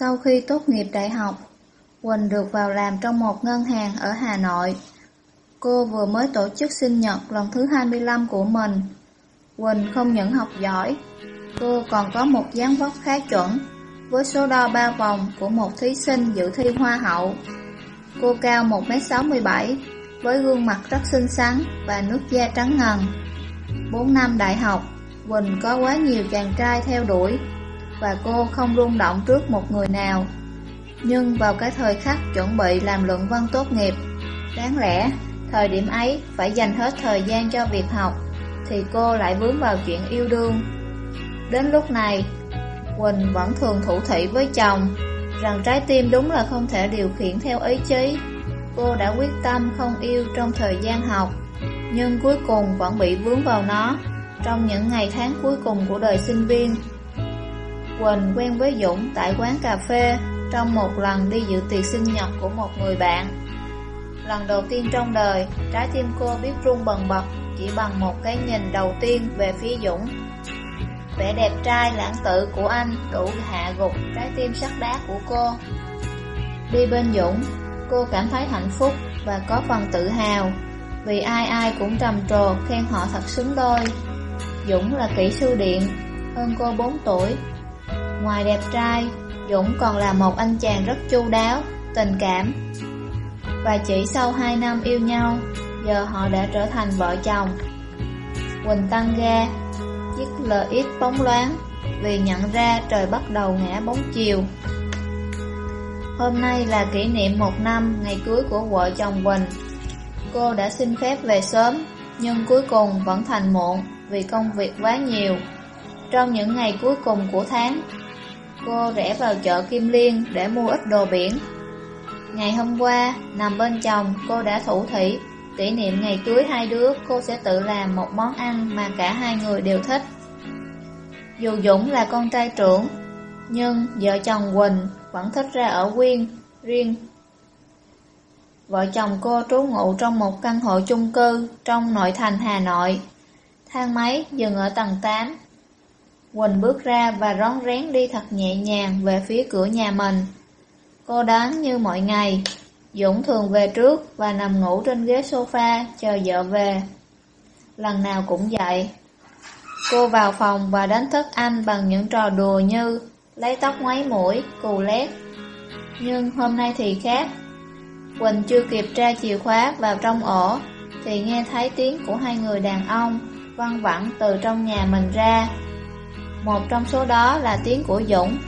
Sau khi tốt nghiệp đại học, Quỳnh được vào làm trong một ngân hàng ở Hà Nội. Cô vừa mới tổ chức sinh nhật lần thứ 25 của mình. Quỳnh không những học giỏi, cô còn có một dáng vóc khá chuẩn, với số đo 3 vòng của một thí sinh dự thi hoa hậu. Cô cao 1m67, với gương mặt rất xinh xắn và nước da trắng ngần. 4 năm đại học, Quỳnh có quá nhiều chàng trai theo đuổi, và cô không rung động trước một người nào. Nhưng vào cái thời khắc chuẩn bị làm luận văn tốt nghiệp, đáng lẽ thời điểm ấy phải dành hết thời gian cho việc học, thì cô lại vướng vào chuyện yêu đương. Đến lúc này, Quỳnh vẫn thường thủ thị với chồng rằng trái tim đúng là không thể điều khiển theo ý chí. Cô đã quyết tâm không yêu trong thời gian học, nhưng cuối cùng vẫn bị vướng vào nó trong những ngày tháng cuối cùng của đời sinh viên. Quỳnh quen với Dũng tại quán cà phê trong một lần đi dự tiệc sinh nhật của một người bạn. Lần đầu tiên trong đời, trái tim cô biết rung bần bật chỉ bằng một cái nhìn đầu tiên về phía Dũng. Vẻ đẹp trai lãng tự của anh đủ hạ gục trái tim sắt đá của cô. Đi bên Dũng, cô cảm thấy hạnh phúc và có phần tự hào vì ai ai cũng trầm trồ khen họ thật xứng đôi. Dũng là kỹ sư điện, hơn cô 4 tuổi. Ngoài đẹp trai, Dũng còn là một anh chàng rất chu đáo, tình cảm. Và chỉ sau 2 năm yêu nhau, giờ họ đã trở thành vợ chồng. Quỳnh tăng ga, chiếc LX bóng loáng, vì nhận ra trời bắt đầu ngã bóng chiều. Hôm nay là kỷ niệm một năm ngày cưới của vợ chồng Quỳnh. Cô đã xin phép về sớm, nhưng cuối cùng vẫn thành muộn vì công việc quá nhiều. Trong những ngày cuối cùng của tháng, cô rẽ vào chợ Kim Liên để mua ít đồ biển. Ngày hôm qua, nằm bên chồng, cô đã thủ thủy, kỷ niệm ngày cưới hai đứa, cô sẽ tự làm một món ăn mà cả hai người đều thích. Dù Dũng là con trai trưởng, nhưng vợ chồng Quỳnh vẫn thích ra ở Quyên, riêng. Vợ chồng cô trú ngụ trong một căn hộ chung cư trong nội thành Hà Nội. Thang máy dừng ở tầng 8. Quỳnh bước ra và rón rén đi thật nhẹ nhàng về phía cửa nhà mình. Cô đoán như mọi ngày, Dũng thường về trước và nằm ngủ trên ghế sofa chờ vợ về. Lần nào cũng vậy. Cô vào phòng và đánh thức anh bằng những trò đùa như lấy tóc ngoáy mũi, cù lét. Nhưng hôm nay thì khác. Quỳnh chưa kịp tra chìa khóa vào trong ổ, thì nghe thấy tiếng của hai người đàn ông văng vẳng từ trong nhà mình ra. Một trong số đó là tiếng của Dũng.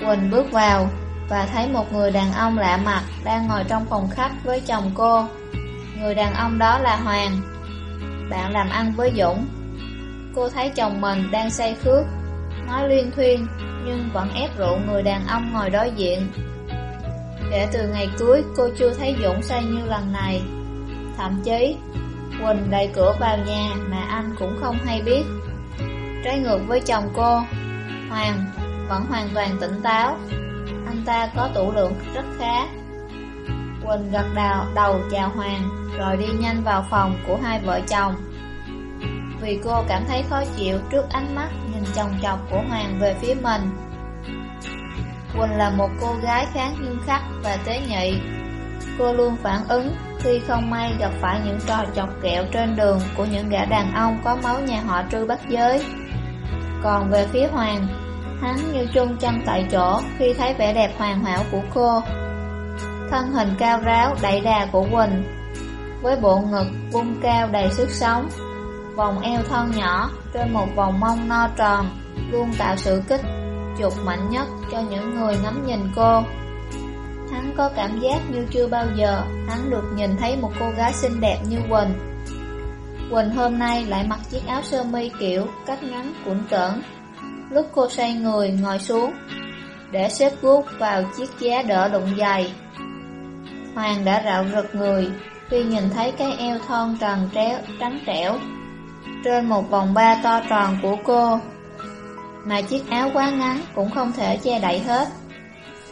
Quỳnh bước vào và thấy một người đàn ông lạ mặt đang ngồi trong phòng khách với chồng cô. Người đàn ông đó là Hoàng. Bạn làm ăn với Dũng. Cô thấy chồng mình đang say khước, nói liên thuyên nhưng vẫn ép rượu người đàn ông ngồi đối diện. Kể từ ngày cưới, cô chưa thấy Dũng say như lần này. Thậm chí, Quỳnh đẩy cửa vào nhà mà anh cũng không hay biết. Trái ngược với chồng cô, Hoàng vẫn hoàn toàn tỉnh táo. Anh ta có tủ lượng rất khá. Quỳnh gật đào đầu chào Hoàng, rồi đi nhanh vào phòng của hai vợ chồng. Vì cô cảm thấy khó chịu trước ánh mắt nhìn chồng chọc của Hoàng về phía mình. Quỳnh là một cô gái khá nghiêm khắc và tế nhị. Cô luôn phản ứng khi không may gặp phải những trò chọc kẹo trên đường của những gã đàn ông có máu nhà họ trư bắt giới. Còn về phía Hoàng, hắn như chung chân tại chỗ khi thấy vẻ đẹp hoàn hảo của cô. Thân hình cao ráo đẩy đà của Quỳnh, với bộ ngực bung cao đầy sức sống, vòng eo thon nhỏ trên một vòng mông no tròn, luôn tạo sự kích chụp mạnh nhất cho những người ngắm nhìn cô. Hắn có cảm giác như chưa bao giờ hắn được nhìn thấy một cô gái xinh đẹp như Quỳnh. Quỳnh hôm nay lại mặc chiếc áo sơ mi kiểu cách ngắn cuộn cỡn. Lúc cô xoay người ngồi xuống, để xếp guốc vào chiếc giá đỡ đụng dày. Hoàng đã rạo rực người khi nhìn thấy cái eo thon tròn tréo, trắng trẻo trên một vòng ba to tròn của cô mà chiếc áo quá ngắn cũng không thể che đậy hết.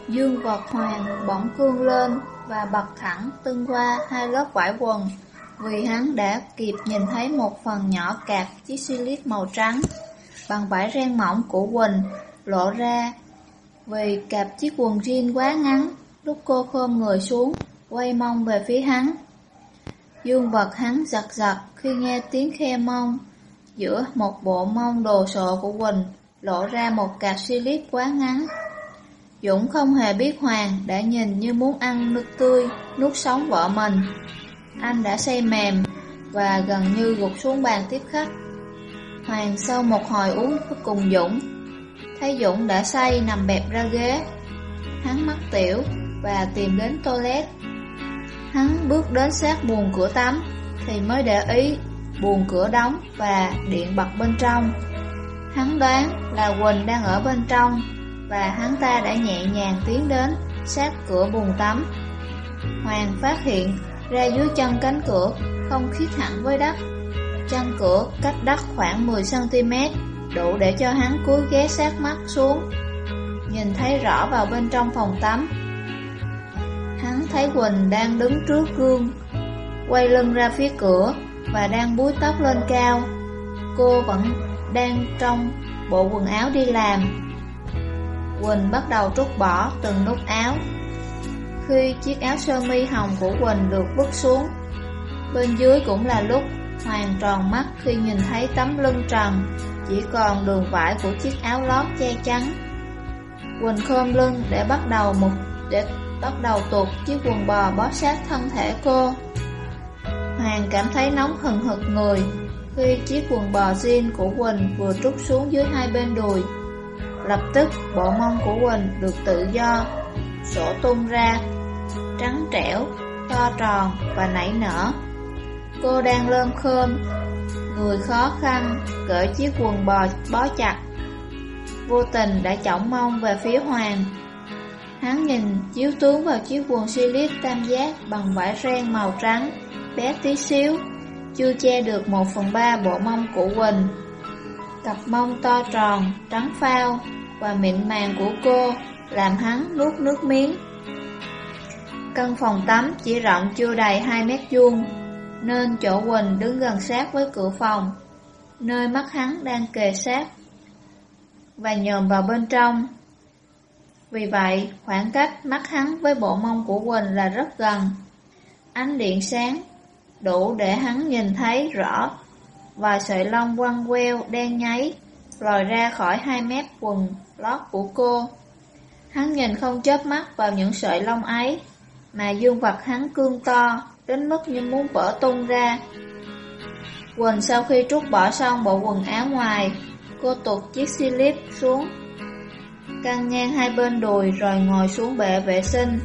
Dương vọt hoàng bỗng cương lên và bật thẳng tưng qua hai lớp vải quần, vì hắn đã kịp nhìn thấy một phần nhỏ cạp chiếc slip màu trắng bằng vải ren mỏng của Quỳnh lộ ra Vì cạp chiếc quần jean quá ngắn, lúc cô khom người xuống, quay mông về phía hắn. Dương vật hắn giật giật khi nghe tiếng khe mông. Giữa một bộ mông đồ sộ của Quỳnh lộ ra một cạp xi lít quá ngắn. Dũng không hề biết Hoàng đã nhìn như muốn ăn nước tươi, nuốt sống vợ mình. Anh đã say mềm và gần như gục xuống bàn tiếp khách. Hoàng sau một hồi uống cùng Dũng, thấy Dũng đã say nằm bẹp ra ghế. Hắn mắc tiểu và tìm đến toilet. Hắn bước đến sát buồng cửa tắm thì mới để ý buồng cửa đóng và điện bật bên trong. Hắn đoán là Quỳnh đang ở bên trong và hắn ta đã nhẹ nhàng tiến đến sát cửa buồng tắm. Hoàng phát hiện ra dưới chân cánh cửa không khít hẳn với đất. Chân cửa cách đất khoảng 10cm, đủ để cho hắn cúi ghé sát mắt xuống. Nhìn thấy rõ vào bên trong phòng tắm. Hắn thấy Quỳnh đang đứng trước gương, quay lưng ra phía cửa và đang búi tóc lên cao. Cô vẫn đang trong bộ quần áo đi làm. Quỳnh bắt đầu trút bỏ từng nút áo. Khi chiếc áo sơ mi hồng của Quỳnh được vứt xuống, bên dưới cũng là lúc Hoàng tròn mắt khi nhìn thấy tấm lưng trần, chỉ còn đường vải của chiếc áo lót che chắn. Quỳnh khom lưng để bắt đầu một để bắt đầu tuột chiếc quần bò bó sát thân thể cô. Hoàng cảm thấy nóng hừng hực người khi chiếc quần bò jean của Quỳnh vừa trút xuống dưới hai bên đùi. Lập tức bộ mông của Quỳnh được tự do, sổ tung ra, trắng trẻo, to tròn và nảy nở. Cô đang lơm khơm, người khó khăn, cởi chiếc quần bò bó chặt. Vô tình đã chỏng mông về phía Hoàng. Hắn nhìn chiếu tướng vào chiếc quần slip tam giác bằng vải ren màu trắng, bé tí xíu, chưa che được một phần ba bộ mông của Quỳnh. Cặp mông to tròn, trắng phao và mịn màng của cô làm hắn nuốt nước miếng. Căn phòng tắm chỉ rộng chưa đầy 2 mét vuông, nên chỗ Quỳnh đứng gần sát với cửa phòng, nơi mắt hắn đang kề sát và nhòm vào bên trong. Vì vậy, khoảng cách mắt hắn với bộ mông của Quỳnh là rất gần. Ánh điện sáng đủ để hắn nhìn thấy rõ và sợi lông quăng queo đen nháy lòi ra khỏi hai mép quần lót của cô. Hắn nhìn không chớp mắt vào những sợi lông ấy, mà dương vật hắn cương to, đến mức như muốn vỡ tung ra. Quỳnh sau khi trút bỏ xong bộ quần áo ngoài, cô tụt chiếc slip xuống, căng ngang hai bên đùi rồi ngồi xuống bệ vệ sinh.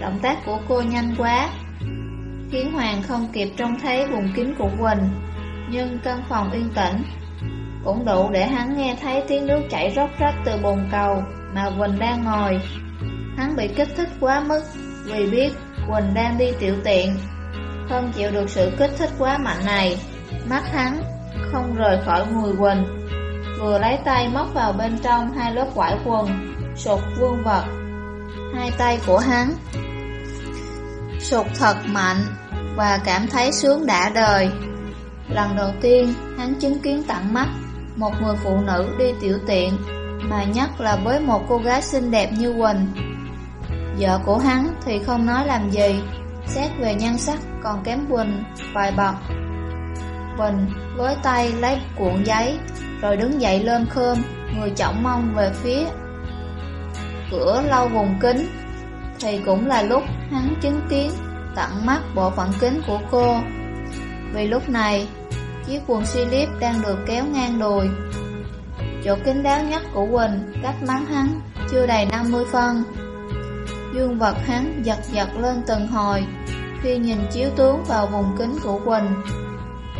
Động tác của cô nhanh quá, khiến Hoàng không kịp trông thấy vùng kín của Quỳnh, nhưng căn phòng yên tĩnh, cũng đủ để hắn nghe thấy tiếng nước chảy róc rách từ bồn cầu mà Quỳnh đang ngồi. Hắn bị kích thích quá mức vì biết Quỳnh đang đi tiểu tiện, không chịu được sự kích thích quá mạnh này. Mắt hắn không rời khỏi người Quỳnh, vừa lấy tay móc vào bên trong hai lớp quải quần, sụt vương vật. Hai tay của hắn sụt thật mạnh và cảm thấy sướng đã đời. Lần đầu tiên, hắn chứng kiến tận mắt một người phụ nữ đi tiểu tiện, mà nhất là với một cô gái xinh đẹp như Quỳnh. Vợ của hắn thì không nói làm gì, xét về nhan sắc còn kém Quỳnh vài bậc. Quỳnh với tay lấy cuộn giấy, rồi đứng dậy lên khơm, người trọng mông về phía cửa lau vùng kính, thì cũng là lúc hắn chứng kiến tận mắt bộ phận kính của cô. Vì lúc này, chiếc quần slip đang được kéo ngang đùi. Chỗ kính đáo nhất của Quỳnh cách mắng hắn chưa đầy 50 phân. Dương vật hắn giật giật lên từng hồi khi nhìn chiếu tướng vào vùng kính của Quỳnh.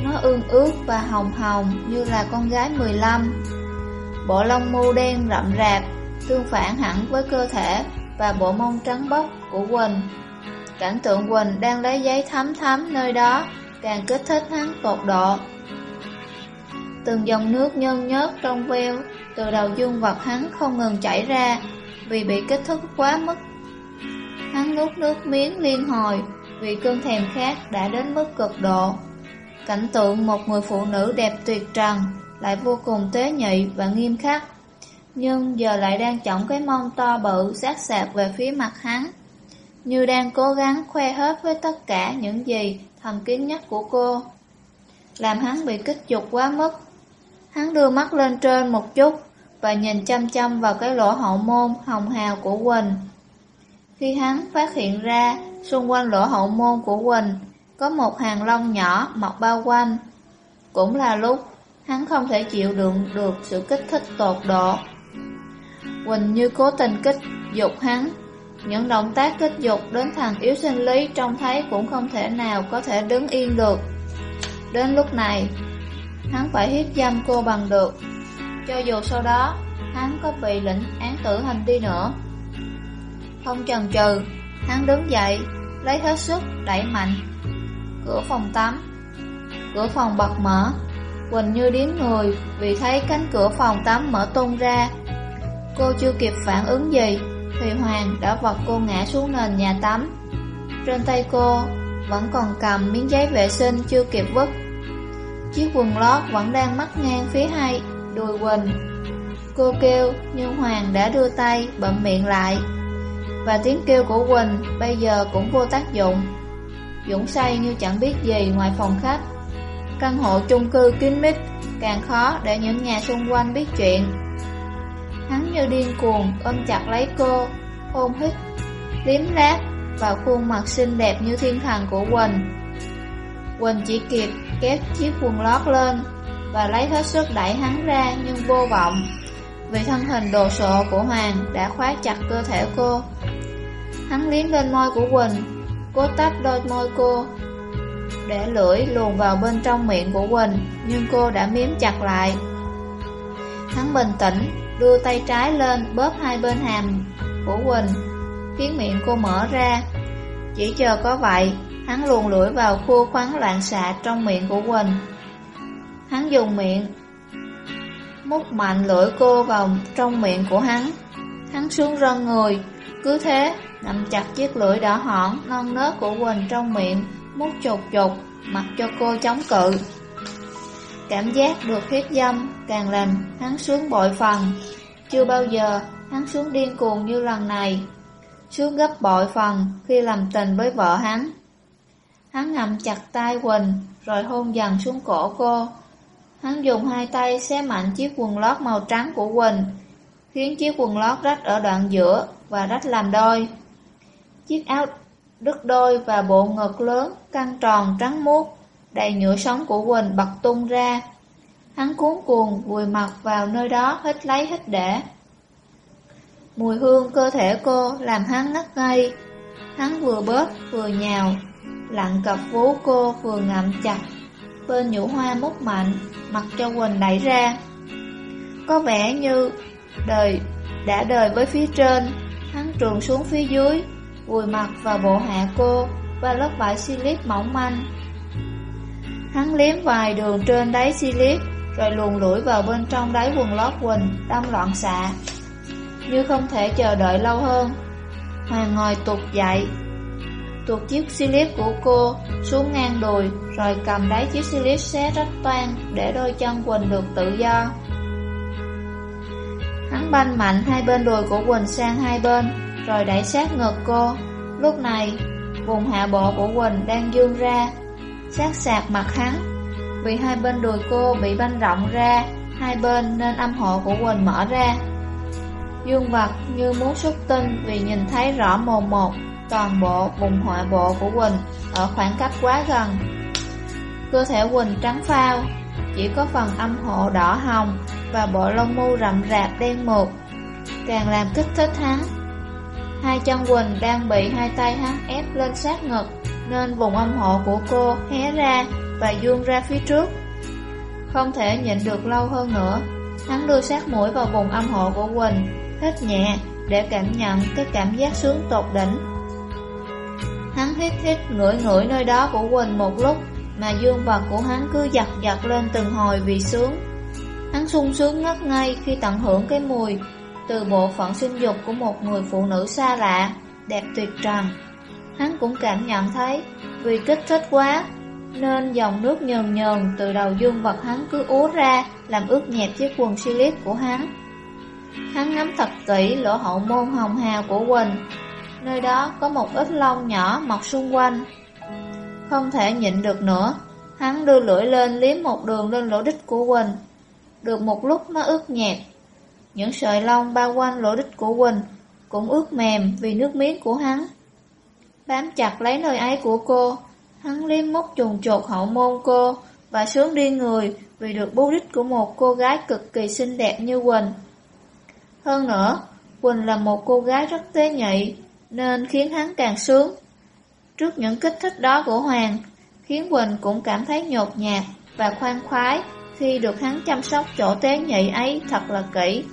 Nó ương ướt và hồng hồng như là con gái 15. Bộ lông mu đen rậm rạp, tương phản hẳn với cơ thể và bộ mông trắng bóc của Quỳnh. Cảnh tượng Quỳnh đang lấy giấy thấm thấm nơi đó càng kích thích hắn tột độ. Từng dòng nước nhơn nhớt trong veo, từ đầu dương vật hắn không ngừng chảy ra, vì bị kích thích quá mức. Hắn nuốt nước miếng liên hồi, vì cơn thèm khát đã đến mức cực độ. Cảnh tượng một người phụ nữ đẹp tuyệt trần lại vô cùng tế nhị và nghiêm khắc. Nhưng giờ lại đang chỏng cái mông to bự sát sạp về phía mặt hắn Như đang cố gắng khoe hết với tất cả những gì thầm kín nhất của cô, Làm hắn bị kích dục quá mức Hắn đưa mắt lên trên một chút Và nhìn chăm chăm vào cái lỗ hậu môn hồng hào của Quỳnh. Khi hắn phát hiện ra Xung quanh lỗ hậu môn của Quỳnh Có một hàng lông nhỏ mọc bao quanh, Cũng là lúc Hắn không thể chịu đựng được sự kích thích tột độ. Quỳnh như cố tình kích dục hắn, Những động tác kích dục đến thằng yếu sinh lý trông thấy cũng không thể nào có thể đứng yên được. Đến lúc này Hắn phải hiếp dâm cô bằng được. Cho dù sau đó, Hắn có bị lệnh án tử hình đi nữa. Không chần chừ, Hắn đứng dậy, Lấy hết sức đẩy mạnh. Cửa phòng tắm, Cửa phòng bật mở. Quỳnh như điếm người Vì thấy cánh cửa phòng tắm mở tung ra. Cô chưa kịp phản ứng gì, Thì Hoàng đã vật cô ngã xuống nền nhà tắm. Trên tay cô Vẫn còn cầm miếng giấy vệ sinh chưa kịp vứt. Chiếc quần lót vẫn đang mắc ngang phía hai đùi Quỳnh. Cô kêu, nhưng Hoàng đã đưa tay bậm miệng lại. Và tiếng kêu của Quỳnh bây giờ cũng vô tác dụng. Dũng say như chẳng biết gì ngoài phòng khách. Căn hộ chung cư kín mít, Càng khó để những nhà xung quanh biết chuyện. Hắn như điên cuồng ôm chặt lấy cô Hôn hít, Liếm lát vào khuôn mặt xinh đẹp như thiên thần của Quỳnh. Quỳnh chỉ kịp kéo chiếc quần lót lên Và lấy hết sức đẩy hắn ra nhưng vô vọng. Vì thân hình đồ sộ của Hoàng đã khóa chặt cơ thể cô, Hắn liếm lên môi của Quỳnh. Cố tách đôi môi cô Để lưỡi luồn vào bên trong miệng của Quỳnh, Nhưng cô đã miếm chặt lại. Hắn bình tĩnh, Đưa tay trái lên bóp hai bên hàm của Quỳnh, Khiến miệng cô mở ra. Chỉ chờ có vậy Hắn luồn lưỡi vào khu khoáng loạn xạ trong miệng của Quỳnh. Hắn dùng miệng Mút mạnh lưỡi cô vào trong miệng của hắn. Hắn xuống rân người Cứ thế Nằm chặt chiếc lưỡi đỏ hỏn Non nớt của Quỳnh trong miệng Mút chột chột, Mặc cho cô chống cự. Cảm giác được hiếp dâm Càng làm hắn sướng bội phần. Chưa bao giờ hắn sướng điên cuồng như lần này. Sướng gấp bội phần Khi làm tình với vợ hắn. Hắn ngậm chặt tay Quỳnh, Rồi hôn dần xuống cổ cô. Hắn dùng hai tay xé mạnh chiếc quần lót màu trắng của Quỳnh, Khiến chiếc quần lót rách ở đoạn giữa Và rách làm đôi. Chiếc áo đứt đôi và bộ ngực lớn, Căng tròn, trắng muốt, Đầy nhựa sống của Quỳnh bật tung ra. Hắn cuốn cuồng, vùi mặt vào nơi đó, hít lấy hít để. Mùi hương cơ thể cô làm hắn ngất ngây. Hắn vừa bớt, vừa nhào. Lặng cặp vú cô vừa ngậm chặt, Bên nhũ hoa mút mạnh, Mặc cho Quỳnh đẩy ra. Có vẻ như Đời, đã đời với phía trên, Hắn trường xuống phía dưới, Vùi mặt vào bộ hạ cô Và lớp vải silip mỏng manh. Hắn liếm vài đường trên đáy silip Rồi luồn lũi vào bên trong đáy quần lót Quỳnh Đâm loạn xạ. Như không thể chờ đợi lâu hơn, Hoàng ngồi tụt dậy tuột chiếc slip của cô xuống ngang đùi, rồi cầm đáy chiếc slip xé rách toan để đôi chân Quỳnh được tự do. Hắn banh mạnh hai bên đùi của Quỳnh sang hai bên, rồi đẩy sát ngực cô. Lúc này, vùng hạ bộ của Quỳnh đang dương ra, sát sạc mặt hắn. Vì hai bên đùi cô bị banh rộng ra, hai bên nên âm hộ của Quỳnh mở ra. Dương vật như muốn xuất tinh vì nhìn thấy rõ mồn một toàn bộ vùng họa bộ của Quỳnh ở khoảng cách quá gần. Cơ thể Quỳnh trắng phao, chỉ có phần âm hộ đỏ hồng và bộ lông mu rậm rạp đen mượt, càng làm kích thích hắn. Hai chân Quỳnh đang bị hai tay hắn ép lên sát ngực, nên vùng âm hộ của cô hé ra và dương ra phía trước. Không thể nhịn được lâu hơn nữa, hắn đưa sát mũi vào vùng âm hộ của Quỳnh, hít nhẹ để cảm nhận cái cảm giác sướng tột đỉnh. Hắn hít hít, ngửi ngửi nơi đó của Quỳnh một lúc, Mà dương vật của hắn cứ giật giật lên từng hồi vì sướng. Hắn sung sướng ngất ngây khi tận hưởng cái mùi Từ bộ phận sinh dục của một người phụ nữ xa lạ, Đẹp tuyệt trần. Hắn cũng cảm nhận thấy Vì kích thích quá, Nên dòng nước nhờn nhờn từ đầu dương vật hắn cứ úa ra, Làm ướt nhẹp chiếc quần silic của hắn. Hắn ngắm thật kỹ lỗ hậu môn hồng hào của Quỳnh Nơi đó có một ít lông nhỏ mọc xung quanh. Không thể nhịn được nữa, Hắn đưa lưỡi lên liếm một đường lên lỗ đích của Quỳnh. Được một lúc nó ướt nhạt Những sợi lông bao quanh lỗ đích của Quỳnh Cũng ướt mềm vì nước miếng của hắn. Bám chặt lấy nơi ấy của cô, Hắn liếm mút trùng chột hậu môn cô Và sướng đi người Vì được bú đích của một cô gái cực kỳ xinh đẹp như Quỳnh. Hơn nữa, Quỳnh là một cô gái rất tế nhị nên khiến hắn càng sướng Trước những kích thích đó của Hoàng khiến Quỳnh cũng cảm thấy nhột nhạt và khoan khoái khi được hắn chăm sóc chỗ tế nhị ấy thật là kỹ.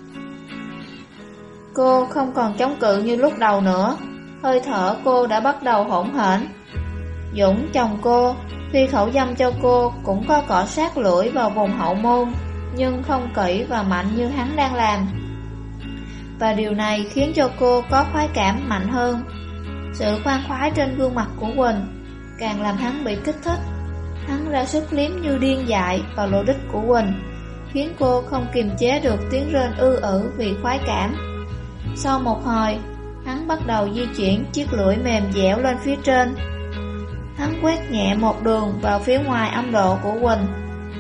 Cô không còn chống cự như lúc đầu nữa, hơi thở cô đã bắt đầu hỗn hển. Dũng chồng cô, khi khẩu dâm cho cô cũng có cọ sát lưỡi vào vùng hậu môn, nhưng không kỹ và mạnh như hắn đang làm. Và điều này khiến cho cô có khoái cảm mạnh hơn. Sự khoan khoái trên gương mặt của Quỳnh càng làm hắn bị kích thích. Hắn ra sức liếm như điên dại vào lỗ đích của Quỳnh, khiến cô không kiềm chế được tiếng rên ư ử vì khoái cảm. Sau một hồi, hắn bắt đầu di chuyển chiếc lưỡi mềm dẻo lên phía trên. Hắn quét nhẹ một đường vào phía ngoài âm độ của Quỳnh,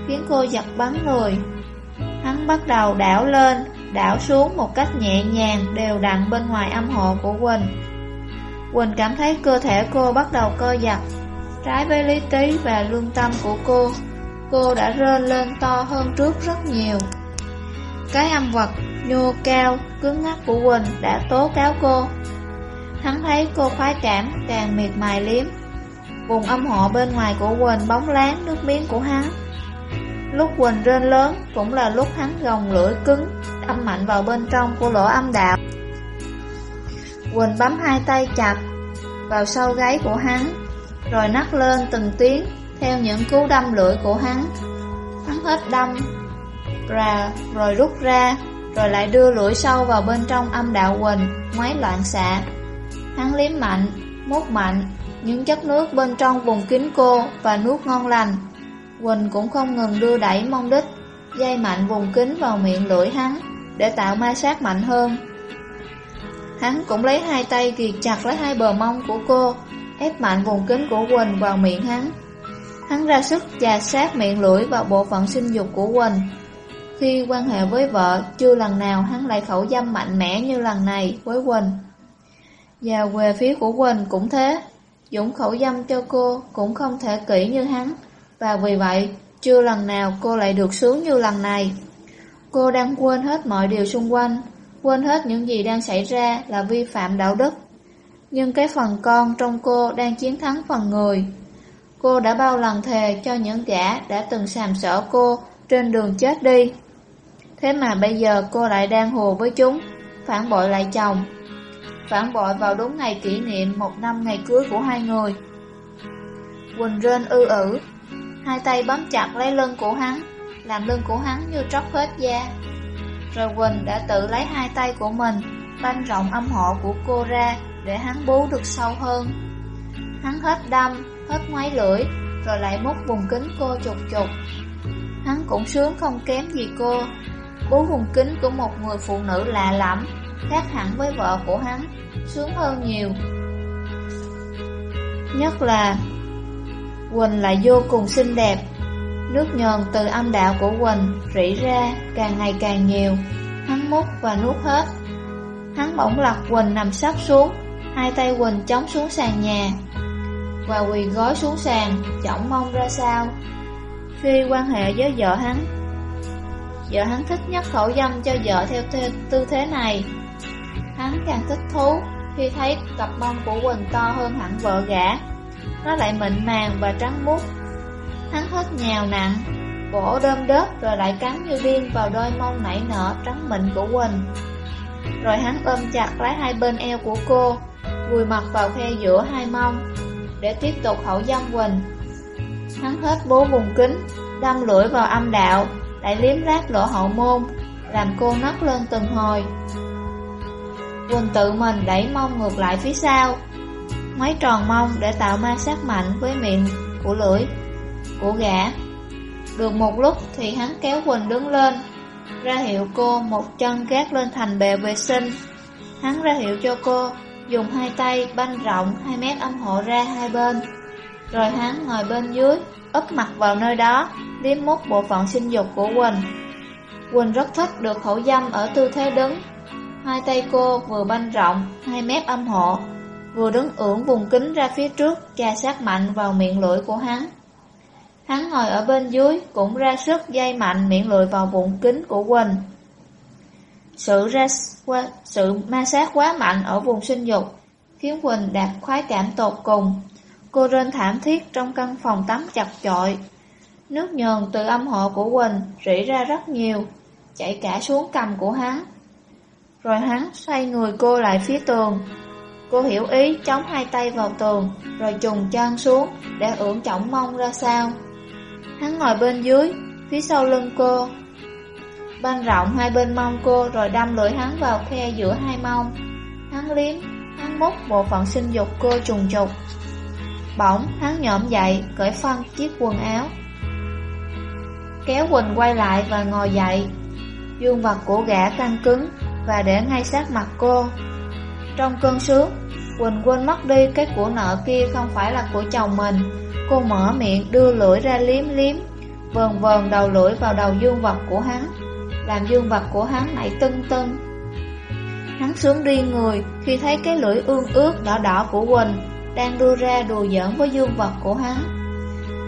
khiến cô giật bắn người. Hắn bắt đầu đảo lên, đảo xuống một cách nhẹ nhàng đều đặn bên ngoài âm hộ của Quỳnh. Quỳnh cảm thấy cơ thể cô bắt đầu co giật, Trái với lý trí và lương tâm của cô Cô đã rên lên to hơn trước rất nhiều. Cái âm vật nhô cao, cứng ngắc của Quỳnh đã tố cáo cô. Hắn thấy cô khoái cảm càng miệt mài liếm. Vùng âm hộ bên ngoài của Quỳnh bóng láng nước miếng của hắn. Lúc Quỳnh rên lớn cũng là lúc hắn gồng lưỡi cứng Đâm mạnh vào bên trong của lỗ âm đạo Quỳnh bấm hai tay chặt vào sau gáy của hắn rồi nắc lên từng tiếng theo những cú đâm lưỡi của hắn. Hắn hết đâm ra rồi rút ra, rồi lại đưa lưỡi sâu vào bên trong âm đạo Quỳnh, ngoái loạn xạ. Hắn liếm mạnh, mút mạnh, những chất nước bên trong vùng kín cô và nuốt ngon lành. Quỳnh cũng không ngừng đưa đẩy mong đích, dây mạnh vùng kín vào miệng lưỡi hắn, để tạo ma sát mạnh hơn. Hắn cũng lấy hai tay ghiệt chặt lấy hai bờ mông của cô, ép mạnh vùng kính của Quỳnh vào miệng hắn. Hắn ra sức chà sát miệng lưỡi vào bộ phận sinh dục của Quỳnh. Khi quan hệ với vợ, chưa lần nào hắn lại khẩu dâm mạnh mẽ như lần này với Quỳnh. Và về phía của Quỳnh cũng thế, Dũng khẩu dâm cho cô cũng không thể kỹ như hắn, và vì vậy, chưa lần nào cô lại được sướng như lần này. Cô đang quên hết mọi điều xung quanh, quên hết những gì đang xảy ra là vi phạm đạo đức. Nhưng cái phần con trong cô đang chiến thắng phần người. Cô đã bao lần thề cho những gã đã từng sàm sỡ cô trên đường chết đi. Thế mà bây giờ cô lại đang hùa với chúng Phản bội lại chồng Phản bội vào đúng ngày kỷ niệm một năm ngày cưới của hai người. Quỳnh rên ư ử Hai tay bấm chặt lấy lưng của hắn. Làm lưng của hắn như tróc hết da Rồi Quỳnh đã tự lấy hai tay của mình Banh rộng âm hộ của cô ra để hắn bú được sâu hơn. Hắn hết đâm, hết ngoái lưỡi, rồi lại mút vùng kính cô chục chục. Hắn cũng sướng không kém gì cô. Bú vùng kính của một người phụ nữ lạ lẫm, khác hẳn với vợ của hắn, sướng hơn nhiều. Nhất là Quỳnh lại vô cùng xinh đẹp Nước nhờn từ âm đạo của Quỳnh rỉ ra càng ngày càng nhiều. Hắn mút và nuốt hết. Hắn bỗng lật Quỳnh nằm sắp xuống, Hai tay Quỳnh chống xuống sàn nhà Và quỳ gói xuống sàn Chỏng mong ra sao. Khi quan hệ với vợ hắn Vợ hắn thích nhất khẩu dâm cho vợ theo tư thế này. Hắn càng thích thú Khi thấy cặp mông của Quỳnh to hơn hẳn vợ gã. Nó lại mịn màng và trắng muốt. Hắn hết nhào nặng Cổ đơm đớp rồi lại cắn như điên vào đôi mông nảy nở trắng mịn của Quỳnh Rồi hắn ôm chặt lấy hai bên eo của cô vùi mặt vào khe giữa hai mông để tiếp tục hậu dâm Quỳnh. Hắn hết bố vùng kính, đâm lưỡi vào âm đạo, lại liếm lát lỗ hậu môn, làm cô nấc lên từng hồi. Quỳnh tự mình đẩy mông ngược lại phía sau, mấy tròn mông để tạo ma sát mạnh với miệng của lưỡi của gã. Được một lúc thì hắn kéo Quỳnh đứng lên, ra hiệu cô một chân gác lên thành bệ vệ sinh. Hắn ra hiệu cho cô dùng hai tay banh rộng 2 mét âm hộ ra hai bên. Rồi hắn ngồi bên dưới, ấp mặt vào nơi đó, liếm mút bộ phận sinh dục của Quỳnh. Quỳnh rất thích được khẩu dâm ở tư thế đứng. Hai tay cô vừa banh rộng, hai mét âm hộ, vừa đứng ưỡn vùng kính ra phía trước, chà sát mạnh vào miệng lưỡi của hắn. Hắn ngồi ở bên dưới, cũng ra sức dây mạnh miệng lưỡi vào bụng kính của Quỳnh. Sự ra sự ma sát quá mạnh ở vùng sinh dục khiến Quỳnh đạt khoái cảm tột cùng. Cô rên thảm thiết trong căn phòng tắm chặt chội. Nước nhờn từ âm hộ của Quỳnh rỉ ra rất nhiều, chảy cả xuống cầm của hắn. Rồi hắn xoay người cô lại phía tường. Cô hiểu ý chống hai tay vào tường, rồi trùng chân xuống để ưỡn trọng mông ra sao. Hắn ngồi bên dưới, phía sau lưng cô. Banh rộng hai bên mông cô rồi đâm lưỡi hắn vào khe giữa hai mông. Hắn liếm, hắn mút bộ phận sinh dục cô trùng trục. Bỗng, hắn nhộm dậy, cởi phân chiếc quần áo. Kéo Quỳnh quay lại và ngồi dậy. Dương vật của gã căng cứng và để ngay sát mặt cô. Trong cơn sướng, Quỳnh quên mất đi cái của nợ kia không phải là của chồng mình. Cô mở miệng đưa lưỡi ra liếm liếm, vờn vờn đầu lưỡi vào đầu dương vật của hắn, làm dương vật của hắn nảy tưng tưng. Hắn sướng đi người khi thấy cái lưỡi ương ướt đỏ đỏ của Quỳnh đang đưa ra đùa giỡn với dương vật của hắn.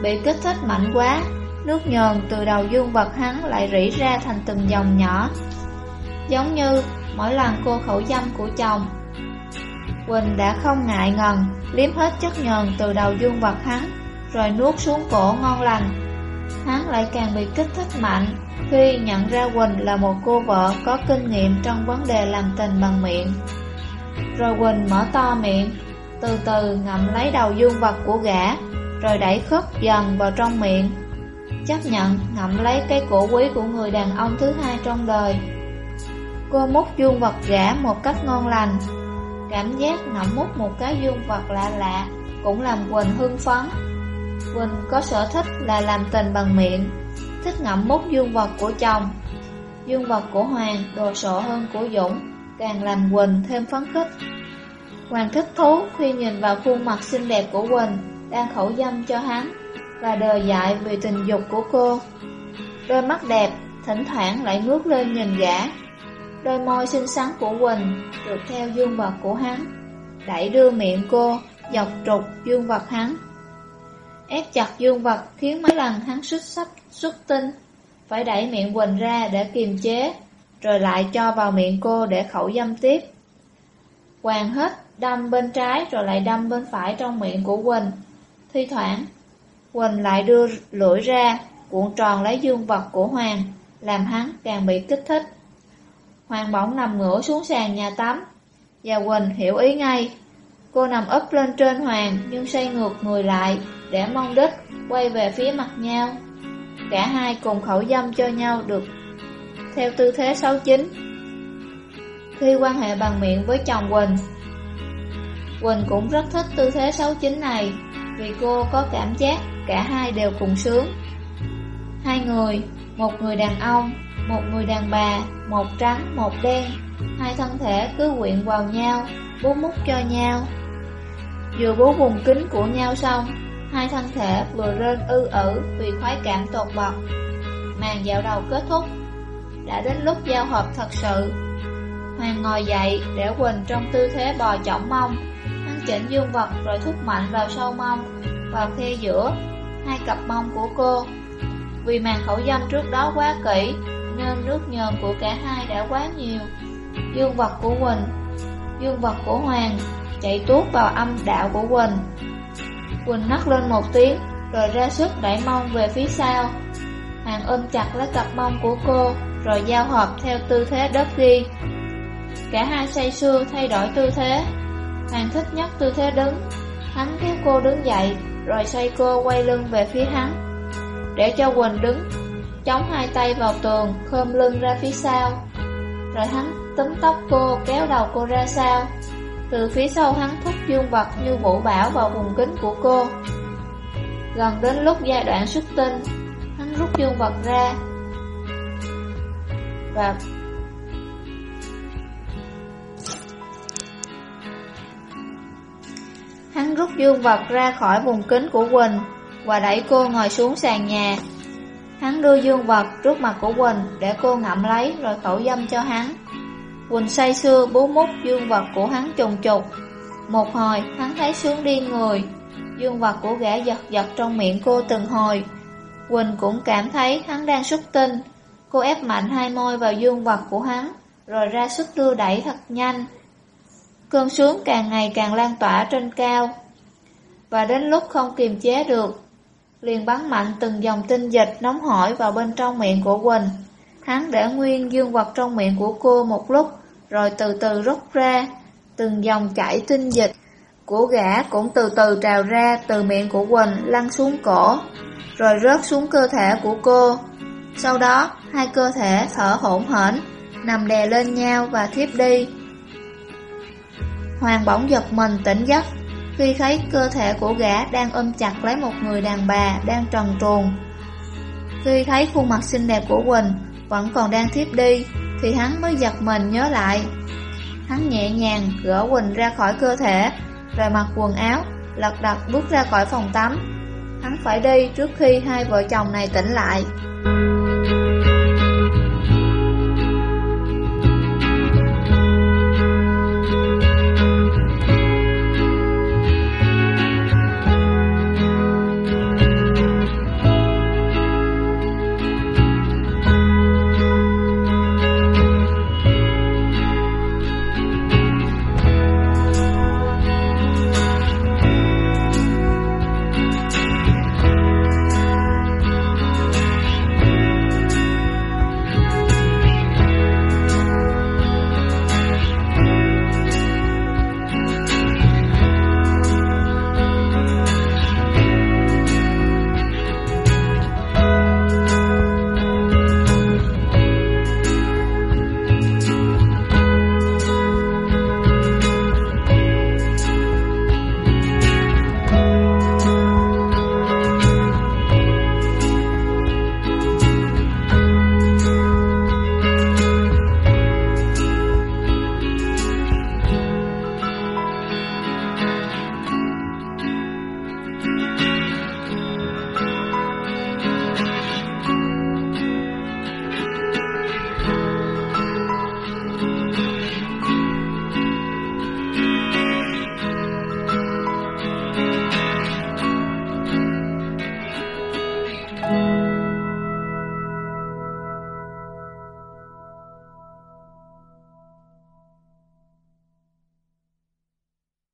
Bị kích thích mạnh quá, nước nhờn từ đầu dương vật hắn lại rỉ ra thành từng dòng nhỏ. Giống như mỗi lần cô khẩu dâm của chồng. Quỳnh đã không ngại ngần, liếm hết chất nhờn từ đầu dương vật hắn, rồi nuốt xuống cổ ngon lành. Hắn lại càng bị kích thích mạnh khi nhận ra Quỳnh là một cô vợ có kinh nghiệm trong vấn đề làm tình bằng miệng. Rồi Quỳnh mở to miệng, từ từ ngậm lấy đầu dương vật của gã, rồi đẩy khớp dần vào trong miệng. Chấp nhận ngậm lấy cái cổ quý của người đàn ông thứ hai trong đời. Cô mút dương vật gã một cách ngon lành. Cảm giác ngậm mút một cái dương vật lạ lạ cũng làm Quỳnh hưng phấn. Quỳnh có sở thích là làm tình bằng miệng, thích ngậm mút dương vật của chồng. Dương vật của Hoàng đồ sộ hơn của Dũng, càng làm Quỳnh thêm phấn khích. Hoàng thích thú khi nhìn vào khuôn mặt xinh đẹp của Quỳnh đang khẩu dâm cho hắn và đờ dại vì tình dục của cô. Đôi mắt đẹp, thỉnh thoảng lại ngước lên nhìn gã. Đôi môi xinh xắn của Quỳnh được theo dương vật của hắn, đẩy đưa miệng cô dọc trục dương vật hắn. Ép chặt dương vật khiến mấy lần hắn xuất sắp xuất tinh, phải đẩy miệng Quỳnh ra để kiềm chế, rồi lại cho vào miệng cô để khẩu dâm tiếp. Hoàng hết đâm bên trái rồi lại đâm bên phải trong miệng của Quỳnh. Thi thoảng, Quỳnh lại đưa lưỡi ra, cuộn tròn lấy dương vật của Hoàng, làm hắn càng bị kích thích. Hoàng bỗng nằm ngửa xuống sàn nhà tắm, và Quỳnh hiểu ý ngay. Cô nằm ấp lên trên Hoàng nhưng xoay ngược người lại để mong đích quay về phía mặt nhau. Cả hai cùng khẩu dâm cho nhau được theo tư thế 69. Khi quan hệ bằng miệng với chồng Quỳnh, Quỳnh cũng rất thích tư thế 69 này vì cô có cảm giác cả hai đều cùng sướng. Hai người, một người đàn ông, một người đàn bà, một trắng, một đen, hai thân thể cứ quyện vào nhau, bú mút cho nhau. Vừa bố vùng kính của nhau xong, hai thân thể vừa rên ư ử vì khoái cảm tột bậc. Màn dạo đầu kết thúc, đã đến lúc giao hợp thật sự. Hoàng ngồi dậy để Quỳnh trong tư thế bò chỏng mông, hắn chỉnh dương vật rồi thúc mạnh vào sâu mông, vào khe giữa hai cặp mông của cô. Vì màn khẩu dâm trước đó quá kỹ, nên nước nhờn của cả hai đã quá nhiều. Dương vật của Quỳnh, dương vật của Hoàng chạy tuốt vào âm đạo của Quỳnh. Quỳnh nấc lên một tiếng, rồi ra sức đẩy mông về phía sau. Hàng ôm chặt lấy cặp mông của cô, rồi giao hợp theo tư thế đất ghi. Cả hai say sưa thay đổi tư thế. Hàng thích nhất tư thế đứng. Hắn kéo cô đứng dậy, rồi xoay cô quay lưng về phía hắn. Để cho Quỳnh đứng, chống hai tay vào tường, khom lưng ra phía sau. Rồi hắn túm tóc cô, kéo đầu cô ra sau. Từ phía sau hắn thúc dương vật như vũ bảo vào vùng kính của cô. Gần đến lúc giai đoạn xuất tinh, hắn rút dương vật ra. và Hắn rút dương vật ra khỏi vùng kính của Quỳnh và đẩy cô ngồi xuống sàn nhà. Hắn đưa dương vật trước mặt của Quỳnh để cô ngậm lấy rồi khẩu dâm cho hắn. Quỳnh say xưa bố mút dương vật của hắn trùng trục. Một hồi, hắn thấy sướng điên người. Dương vật của gã giật giật trong miệng cô từng hồi. Quỳnh cũng cảm thấy hắn đang xuất tinh. Cô ép mạnh hai môi vào dương vật của hắn, rồi ra sức đưa đẩy thật nhanh. Cơn sướng càng ngày càng lan tỏa trên cao. Và đến lúc không kiềm chế được, liền bắn mạnh từng dòng tinh dịch nóng hổi vào bên trong miệng của Quỳnh. Hắn để nguyên dương vật trong miệng của cô một lúc, rồi từ từ rút ra, từng dòng chảy tinh dịch của gã cũng từ từ trào ra từ miệng của Quỳnh lăn xuống cổ, rồi rớt xuống cơ thể của cô. Sau đó, hai cơ thể thở hỗn hển, nằm đè lên nhau và thiếp đi. Hoàng bỗng giật mình tỉnh giấc khi thấy cơ thể của gã đang ôm chặt lấy một người đàn bà đang trần truồng. Khi thấy khuôn mặt xinh đẹp của Quỳnh vẫn còn đang thiếp đi, thì hắn mới giật mình nhớ lại. Hắn nhẹ nhàng gỡ Quỳnh ra khỏi cơ thể, rồi mặc quần áo, lật đật bước ra khỏi phòng tắm. Hắn phải đi trước khi hai vợ chồng này tỉnh lại.